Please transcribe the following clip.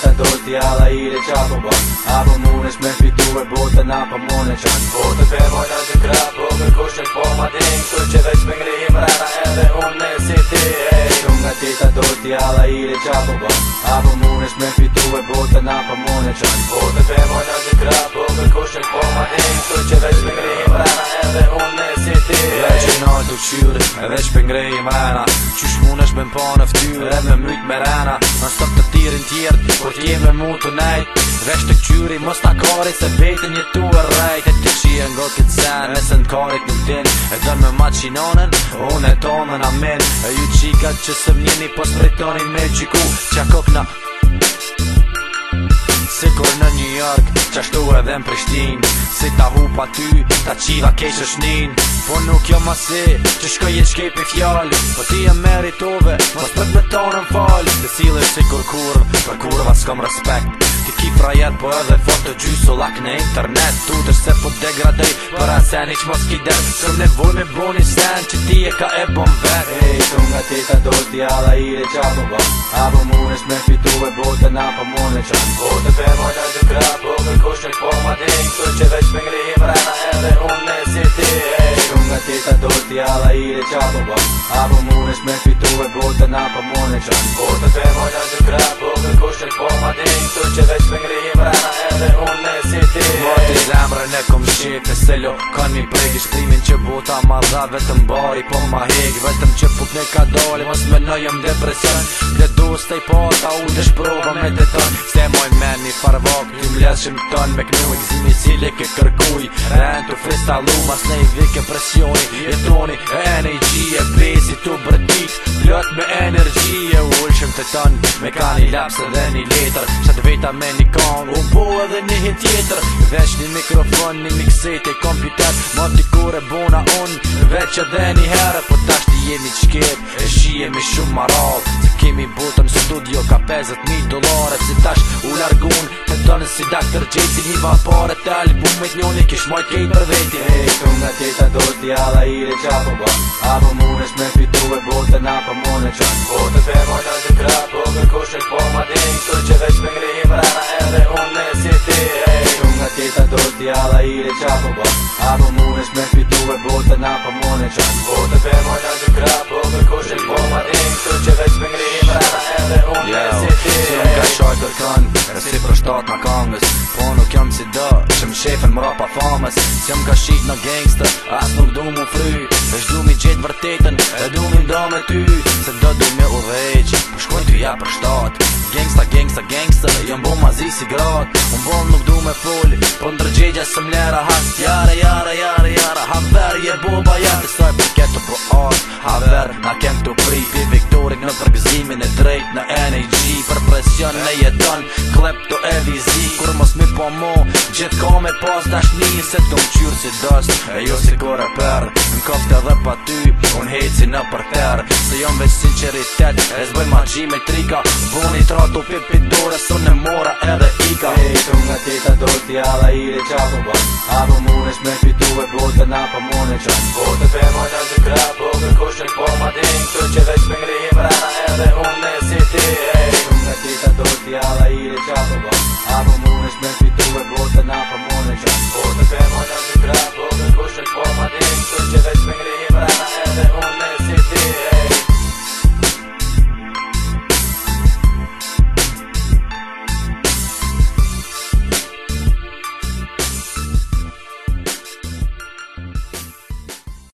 jetë do t'jala i re qa po bon Apo munesh me fitu e botën apo mone qan Po të pe mo në të kra po me kush po ma ding Kër që veç me ngri im rana edhe unë në si ti Kjo nga tita do i re qa po bon Apo munesh me fitu e botën apo mone qan Po të pe mo në të kra po me kush në po ma ding Kër që veç me ngri im rana edhe unë në si ti Veç e në të qyri veç me ngri im rana Qysh munesh me mpa në ftyre me myt me rana tjertë Kur t'jem e mu të nejtë Vesh të këqyri mos t'a kari Se vejtë një tu e rejtë E t'i qi e ngot këtë sen E se n'karit nuk din E dërë me ma qinonen Unë e tonën amin E ju qikat që së njeni Po së s'pritonin me qiku Qa kok në është qashtu edhe në Prishtin Si ta hu pa ty, ta qiva kesh është nin Po nuk jo ma si, që shkoj e shkep i Po ti e meritove, po të përbë të orën fall Dhe si kur kurva s'kom respekt Ti ki fra po edhe fot të gjysë lak në internet Tu të po degradej, për asen i që mos ki den Sër nevoj me bo një sen, që ti e ka e bon vet E i të nga ti të do t'i ala i re qa po ba Apo mu nësht fitu e bote na pa po mu në po Bote pe po promise me fitu e na pa që qa Bota të e mojna të po në e po ma din që veç me ngri i edhe unë me si ti Bota i zemrë në kom shqip e se lo kan mi pregi Shtrimin që bota ma dha vetëm bari po ma hegi Vetëm që puk ne ka doli mos me depresion Kus i pota u të shprova me të ton Se moj me një farvok një mleshim ton Me kënu i zimi cili ke kërkuj Rën të fristalu mas ne i vike presjoni E toni e e besi të bërtis Plot me energi e ullshim të ton Me ka një lapsë dhe një letër Qa veta me një kong U po edhe një hit tjetër Vesh një mikrofon një mikset e kompjuter Mot i kure buna unë Veq edhe një herë Po ta jemi të shkjet E shi shumë marad Në kemi botëm studio ka 50.000 dolare Si tash u largun Me tonë si Dr. J.C. Një vapore të albumit një një kish mojt kejt për veti E i të nga tjeta do t'i ala i re qa po ba A po mune shme fitu e botën a mune qa Po të mojt anë të krat Po me po ma dhe Po të pe më të në Po po që veç me ngri Pra edhe unë e si ti Si unë ka shaj të kënë Rësi për shtatë në kangës Po nuk jam si dë Që shefen mëra pa famës Si unë ka shqit në gangstë nuk du mu fry du mi gjitë E du mi me ty Se dë du mi uveq ja për shtatë Gangsta, gangsta, gangsta Jëm bom mazi si grot Unë bom nuk du me full Po ndërgjegja së mlera Hast jare, jare, jare haver Je boba jetë Saj për ketë Po orë Haver Na kem të pri Pi viktorik në tërgëzimin e drejt Në NAG Për presion në jeton Klep të e vizi Kur mos mi po mo Gjetë kome pas dashni Se të më qyrë si dost E jo si kore per Në kofte dhe pa ty un heci në përter Se jom veç sinceritet E zboj ma gjime trika Boni tra të pipi dore Së në mora edhe ika Hej, të nga teta do t'jala i dhe qafu ba Apo mune shme pitu overflows and not a monitor. Both of them on